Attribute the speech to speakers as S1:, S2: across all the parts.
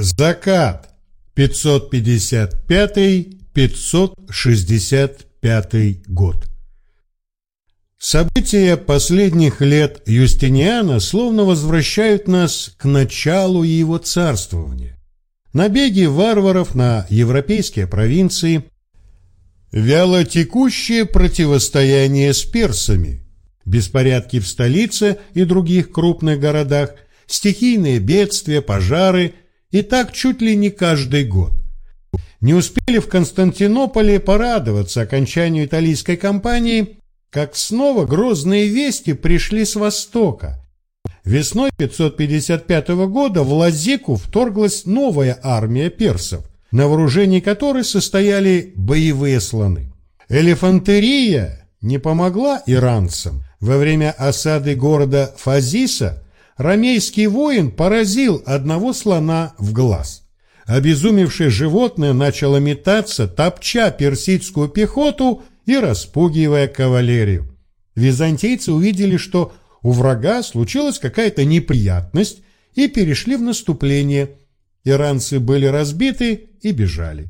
S1: Закат 555-565 год. События последних лет Юстиниана словно возвращают нас к началу его царствования. Набеги варваров на европейские провинции, вяло текущее противостояние с персами, беспорядки в столице и других крупных городах, стихийные бедствия, пожары – и так чуть ли не каждый год. Не успели в Константинополе порадоваться окончанию итальянской кампании, как снова грозные вести пришли с востока. Весной 555 года в Лазику вторглась новая армия персов, на вооружении которой состояли боевые слоны. Элефантерия не помогла иранцам. Во время осады города Фазиса ромейский воин поразил одного слона в глаз. Обезумевшее животное начало метаться, топча персидскую пехоту и распугивая кавалерию. Византийцы увидели, что у врага случилась какая-то неприятность и перешли в наступление. Иранцы были разбиты и бежали.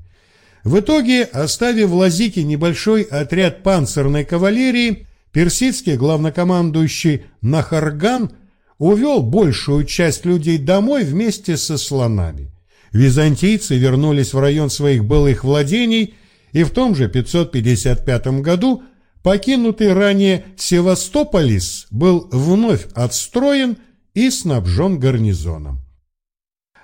S1: В итоге, оставив в Лазике небольшой отряд панцирной кавалерии, персидский главнокомандующий Нахарган – увел большую часть людей домой вместе со слонами. Византийцы вернулись в район своих былых владений, и в том же 555 году покинутый ранее Севастополис был вновь отстроен и снабжен гарнизоном.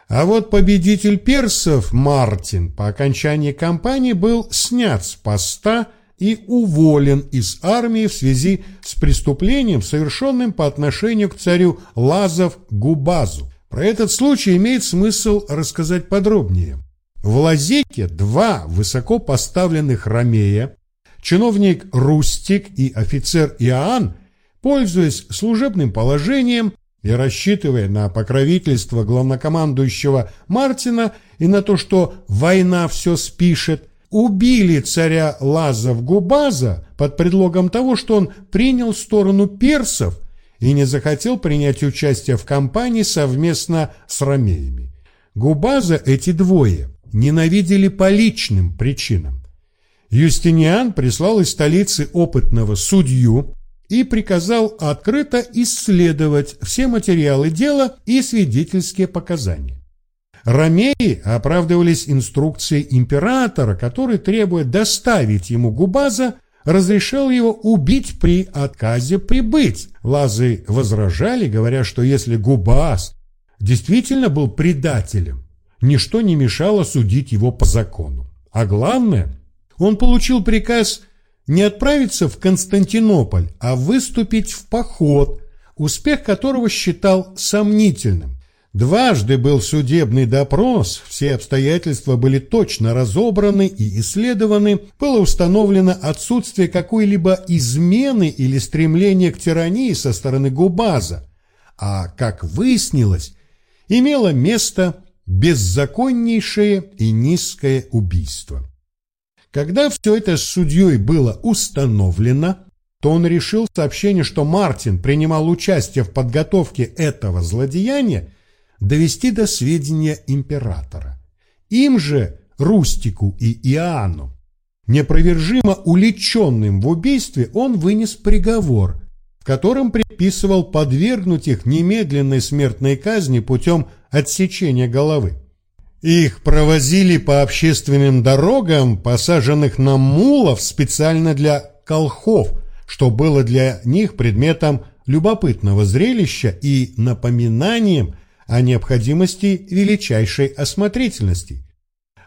S1: А вот победитель персов Мартин по окончании кампании был снят с поста и уволен из армии в связи с преступлением, совершенным по отношению к царю Лазов Губазу. Про этот случай имеет смысл рассказать подробнее. В Лазеке два высоко поставленных ромея, чиновник Рустик и офицер Иоанн, пользуясь служебным положением и рассчитывая на покровительство главнокомандующего Мартина и на то, что война все спишет, убили царя Лазов-Губаза под предлогом того, что он принял сторону персов и не захотел принять участие в кампании совместно с ромеями. Губаза эти двое ненавидели по личным причинам. Юстиниан прислал из столицы опытного судью и приказал открыто исследовать все материалы дела и свидетельские показания. Ромеи оправдывались инструкцией императора, который, требуя доставить ему Губаза, разрешил его убить при отказе прибыть. Лазы возражали, говоря, что если Губаз действительно был предателем, ничто не мешало судить его по закону. А главное, он получил приказ не отправиться в Константинополь, а выступить в поход, успех которого считал сомнительным. Дважды был судебный допрос, все обстоятельства были точно разобраны и исследованы, было установлено отсутствие какой-либо измены или стремления к тирании со стороны Губаза, а, как выяснилось, имело место беззаконнейшее и низкое убийство. Когда все это с судьей было установлено, то он решил сообщение, что Мартин принимал участие в подготовке этого злодеяния, довести до сведения императора. Им же, Рустику и Иоанну, непровержимо уличенным в убийстве, он вынес приговор, в котором предписывал подвергнуть их немедленной смертной казни путем отсечения головы. Их провозили по общественным дорогам, посаженных на мулов специально для колхов, что было для них предметом любопытного зрелища и напоминанием о необходимости величайшей осмотрительности.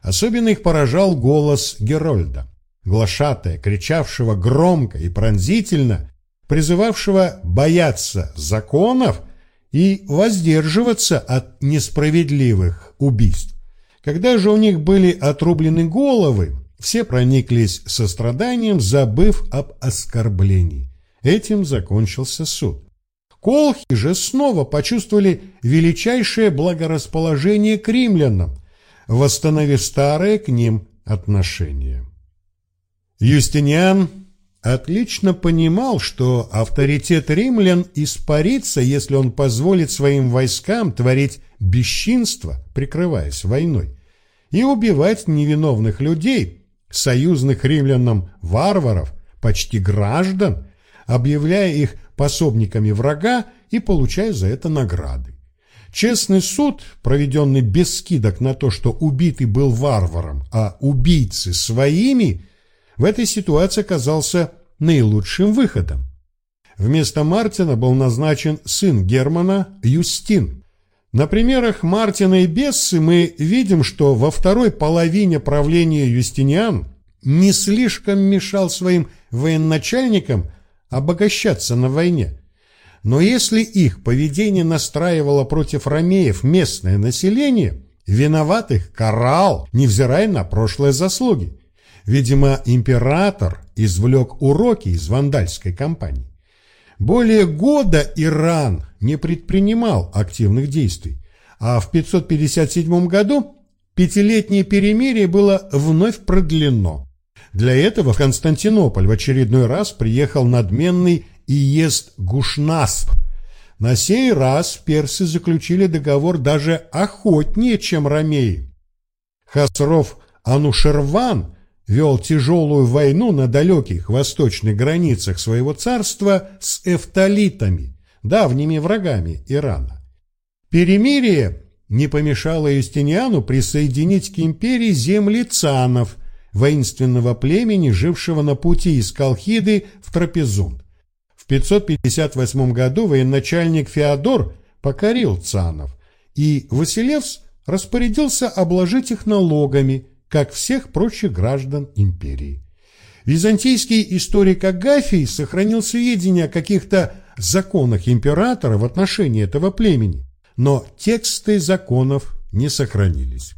S1: Особенно их поражал голос Герольда, глашатая, кричавшего громко и пронзительно, призывавшего бояться законов и воздерживаться от несправедливых убийств. Когда же у них были отрублены головы, все прониклись состраданием, забыв об оскорблении. Этим закончился суд. Колхи же снова почувствовали величайшее благорасположение к римлянам, восстановив старые к ним отношения. Юстиниан отлично понимал, что авторитет римлян испарится, если он позволит своим войскам творить бесчинство, прикрываясь войной, и убивать невиновных людей, союзных римлянам варваров, почти граждан, объявляя их пособниками врага и получая за это награды. Честный суд, проведенный без скидок на то, что убитый был варваром, а убийцы своими, в этой ситуации оказался наилучшим выходом. Вместо Мартина был назначен сын Германа Юстин. На примерах Мартина и Бессы мы видим, что во второй половине правления Юстиниан не слишком мешал своим военачальникам обогащаться на войне. Но если их поведение настраивало против ромеев местное население, виноватых карал, невзирая на прошлые заслуги. Видимо, император извлек уроки из вандальской кампании. Более года Иран не предпринимал активных действий, а в 557 году пятилетнее перемирие было вновь продлено. Для этого в Константинополь в очередной раз приехал надменный Иест Гушнасп. На сей раз персы заключили договор даже охотнее, чем ромеи. Хасров Анушерван вел тяжелую войну на далеких восточных границах своего царства с эфталитами, давними врагами Ирана. Перемирие не помешало Юстиниану присоединить к империи земли цанов, воинственного племени, жившего на пути из Колхиды в Трапезунд. В 558 году военачальник Феодор покорил цанов, и Василевс распорядился обложить их налогами – как всех прочих граждан империи. Византийский историк Агафий сохранил сведения о каких-то законах императора в отношении этого племени, но тексты законов не сохранились.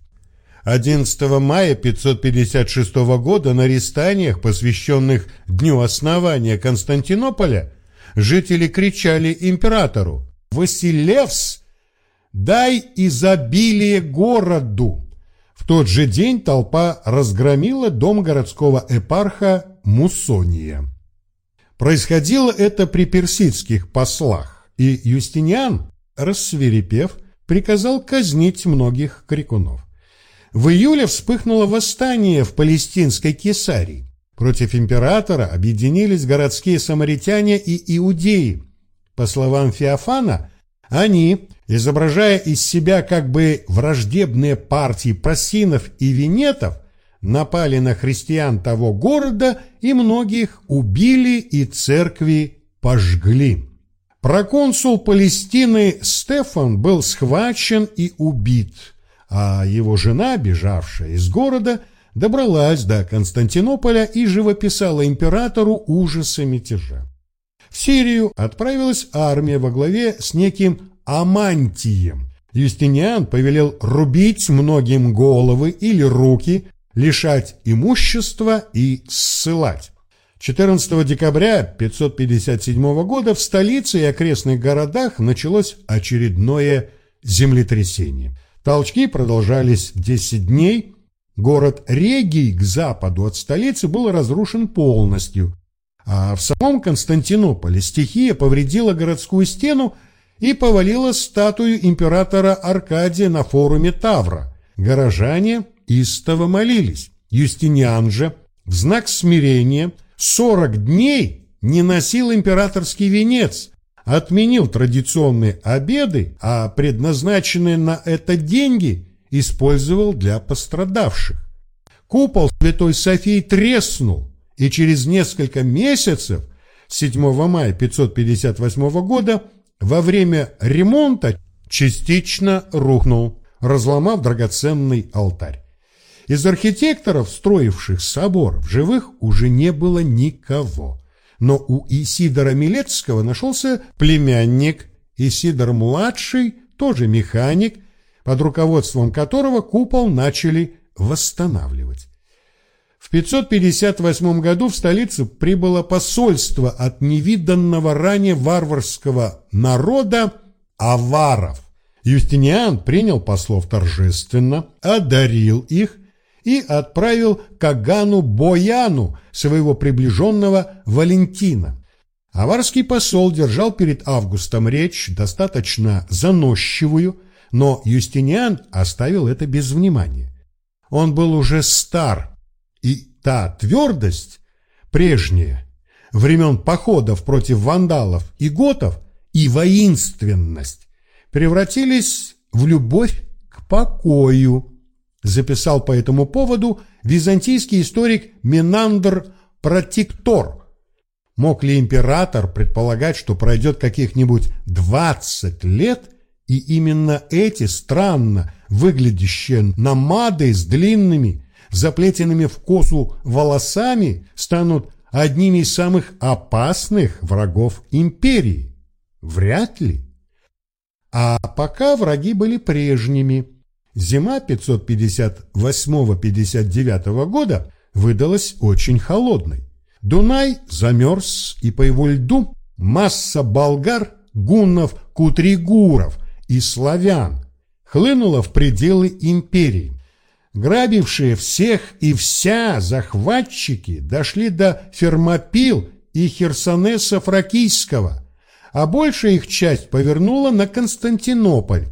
S1: 11 мая 556 года на рестаниях, посвященных Дню основания Константинополя, жители кричали императору «Василевс, дай изобилие городу!» тот же день толпа разгромила дом городского эпарха Муссония. Происходило это при персидских послах, и Юстиниан, рассверепев, приказал казнить многих крикунов. В июле вспыхнуло восстание в палестинской Кесарии. Против императора объединились городские самаритяне и иудеи. По словам Феофана, они, изображая из себя как бы враждебные партии просинов и венетов, напали на христиан того города и многих убили и церкви пожгли. Проконсул Палестины Стефан был схвачен и убит, а его жена, бежавшая из города, добралась до Константинополя и живописала императору ужасы мятежа. В Сирию отправилась армия во главе с неким Амантием. Юстиниан повелел рубить многим головы или руки, лишать имущества и ссылать. 14 декабря 557 года в столице и окрестных городах началось очередное землетрясение. Толчки продолжались 10 дней. Город Регий к западу от столицы был разрушен полностью. А в самом Константинополе стихия повредила городскую стену и повалила статую императора Аркадия на форуме Тавра. Горожане истово молились. Юстиниан же в знак смирения 40 дней не носил императорский венец, отменил традиционные обеды, а предназначенные на это деньги использовал для пострадавших. Купол Святой Софии треснул, и через несколько месяцев, 7 мая 558 года, во время ремонта частично рухнул, разломав драгоценный алтарь. Из архитекторов, строивших собор, в живых уже не было никого. Но у Исидора Милецкого нашелся племянник, Исидор-младший, тоже механик, под руководством которого купол начали восстанавливать. В 558 году в столицу прибыло посольство от невиданного ранее варварского народа аваров. Юстиниан принял послов торжественно, одарил их и отправил к Агану Бояну, своего приближенного Валентина. Аварский посол держал перед Августом речь, достаточно заносчивую, но Юстиниан оставил это без внимания. Он был уже стар, и та твердость, прежняя, времен походов против вандалов и готов, и воинственность, превратились в любовь к покою, записал по этому поводу византийский историк Минандр Протиктор. Мог ли император предполагать, что пройдет каких-нибудь 20 лет, и именно эти странно выглядящие намады с длинными, заплетенными в косу волосами станут одними из самых опасных врагов империи? Вряд ли. А пока враги были прежними. Зима 558-59 года выдалась очень холодной. Дунай замерз, и по его льду масса болгар, гуннов, кутригуров и славян хлынула в пределы империи. Грабившие всех и вся захватчики дошли до Фермопил и Херсонеса Фракийского, а большая их часть повернула на Константинополь.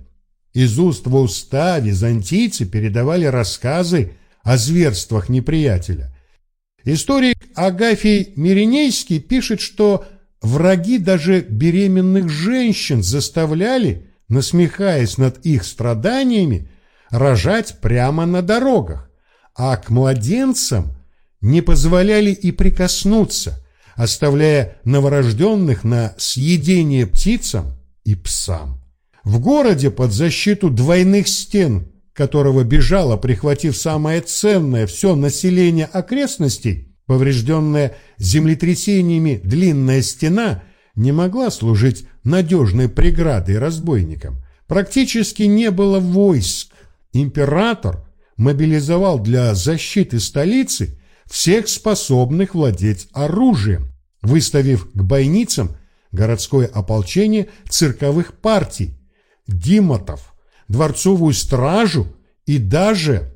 S1: Из уст в уста византийцы передавали рассказы о зверствах неприятеля. Историк Агафий Миринейский пишет, что враги даже беременных женщин заставляли, насмехаясь над их страданиями, рожать прямо на дорогах, а к младенцам не позволяли и прикоснуться, оставляя новорожденных на съедение птицам и псам. В городе под защиту двойных стен, которого бежало, прихватив самое ценное все население окрестностей, поврежденная землетрясениями длинная стена не могла служить надежной преградой разбойникам. Практически не было войск, император мобилизовал для защиты столицы всех способных владеть оружием, выставив к бойницам городское ополчение цирковых партий, димотов, дворцовую стражу и даже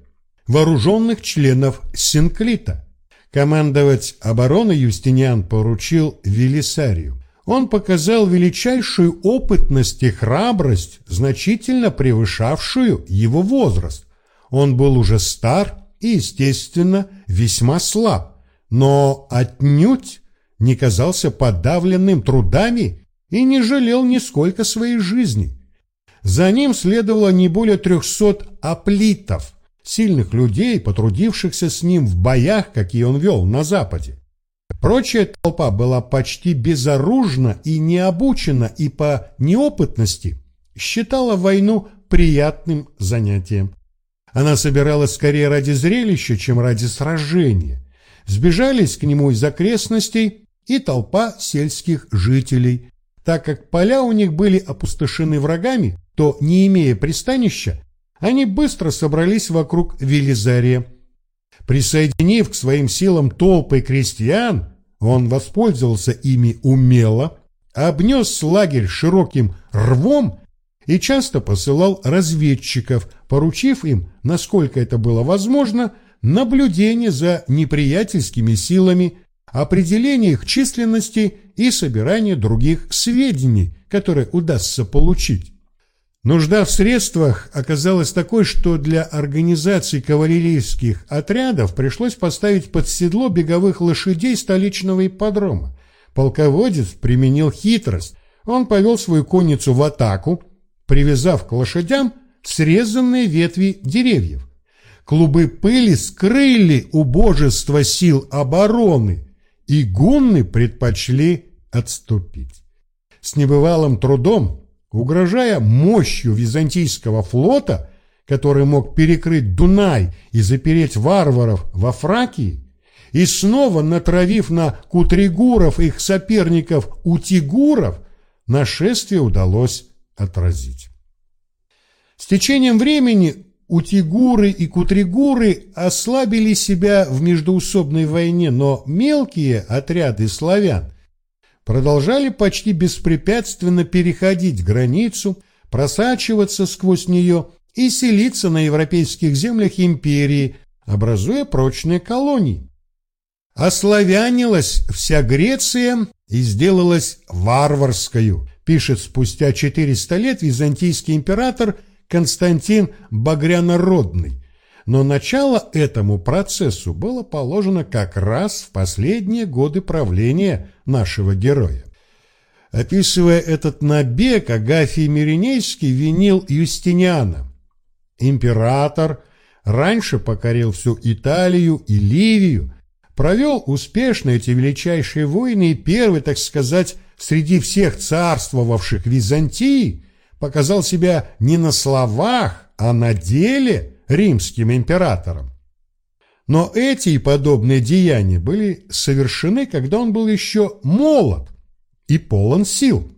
S1: вооруженных членов Синклита. Командовать обороной Юстиниан поручил Велисарию. Он показал величайшую опытность и храбрость, значительно превышавшую его возраст. Он был уже стар и, естественно, весьма слаб, но отнюдь не казался подавленным трудами и не жалел нисколько своей жизни. За ним следовало не более трехсот аплитов, сильных людей, потрудившихся с ним в боях, какие он вел на Западе. Прочая толпа была почти безоружна и необучена, и по неопытности считала войну приятным занятием. Она собиралась скорее ради зрелища, чем ради сражения. Сбежались к нему из окрестностей и толпа сельских жителей. Так как поля у них были опустошены врагами, то, не имея пристанища, они быстро собрались вокруг Велизария. Присоединив к своим силам толпы крестьян, он воспользовался ими умело, обнес лагерь широким рвом и часто посылал разведчиков, поручив им, насколько это было возможно, наблюдение за неприятельскими силами, определение их численности и собирание других сведений, которые удастся получить. Нужда в средствах оказалась такой, что для организации кавалерийских отрядов пришлось поставить под седло беговых лошадей столичного ипподрома. Полководец применил хитрость. Он повел свою конницу в атаку, привязав к лошадям срезанные ветви деревьев. Клубы пыли скрыли убожество сил обороны, и гунны предпочли отступить. С небывалым трудом угрожая мощью византийского флота, который мог перекрыть Дунай и запереть варваров во Фракии, и снова натравив на кутригуров их соперников утигуров, нашествие удалось отразить. С течением времени утигуры и кутригуры ослабили себя в междоусобной войне, но мелкие отряды славян продолжали почти беспрепятственно переходить границу, просачиваться сквозь нее и селиться на европейских землях империи, образуя прочные колонии. Ославянилась вся Греция и сделалась варварскою, пишет спустя 400 лет византийский император Константин Багрянородный. Но начало этому процессу было положено как раз в последние годы правления нашего героя. Описывая этот набег, Агафий Миринейский винил Юстиниана. Император раньше покорил всю Италию и Ливию, провел успешно эти величайшие войны и первый, так сказать, среди всех царствовавших Византии показал себя не на словах, а на деле римским императором. Но эти и подобные деяния были совершены, когда он был еще молод и полон сил.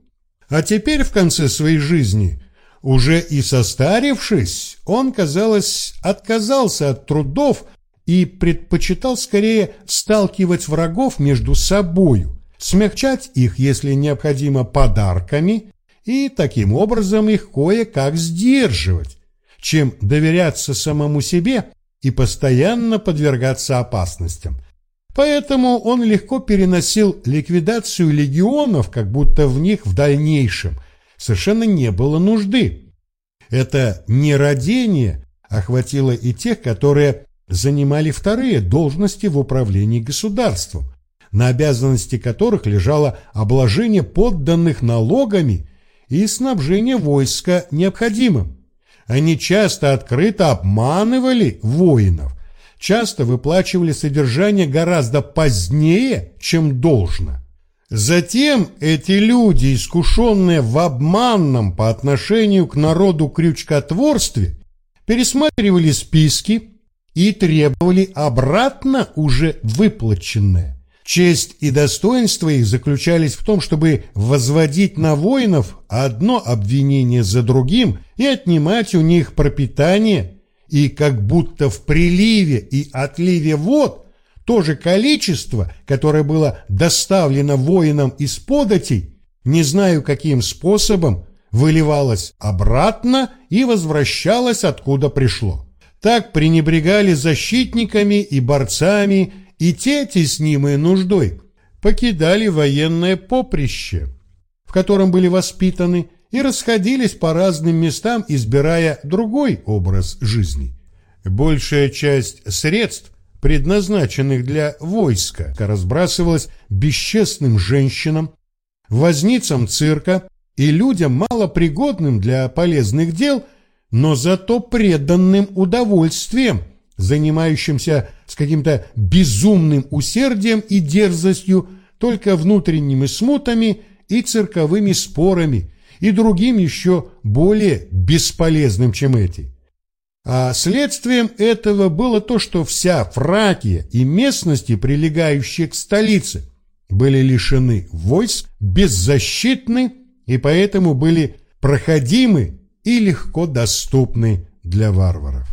S1: А теперь в конце своей жизни, уже и состарившись, он, казалось, отказался от трудов и предпочитал скорее сталкивать врагов между собою, смягчать их, если необходимо, подарками и таким образом их кое-как сдерживать, чем доверяться самому себе и постоянно подвергаться опасностям. Поэтому он легко переносил ликвидацию легионов, как будто в них в дальнейшем совершенно не было нужды. Это нерадение охватило и тех, которые занимали вторые должности в управлении государством, на обязанности которых лежало обложение подданных налогами и снабжение войска необходимым. Они часто открыто обманывали воинов, часто выплачивали содержание гораздо позднее, чем должно. Затем эти люди, искушенные в обманном по отношению к народу крючкотворстве, пересматривали списки и требовали обратно уже выплаченное. Честь и достоинство их заключались в том, чтобы возводить на воинов одно обвинение за другим и отнимать у них пропитание, и как будто в приливе и отливе вод то же количество, которое было доставлено воинам из податей, не знаю каким способом, выливалось обратно и возвращалось откуда пришло. Так пренебрегали защитниками и борцами, и те, теснимые нуждой, покидали военное поприще, в котором были воспитаны, и расходились по разным местам, избирая другой образ жизни. Большая часть средств, предназначенных для войска, разбрасывалась бесчестным женщинам, возницам цирка и людям, малопригодным для полезных дел – но зато преданным удовольствием, занимающимся с каким-то безумным усердием и дерзостью только внутренними смутами и цирковыми спорами и другим еще более бесполезным, чем эти. А следствием этого было то, что вся Фракия и местности, прилегающие к столице, были лишены войск, беззащитны и поэтому были проходимы и легко доступны для варваров.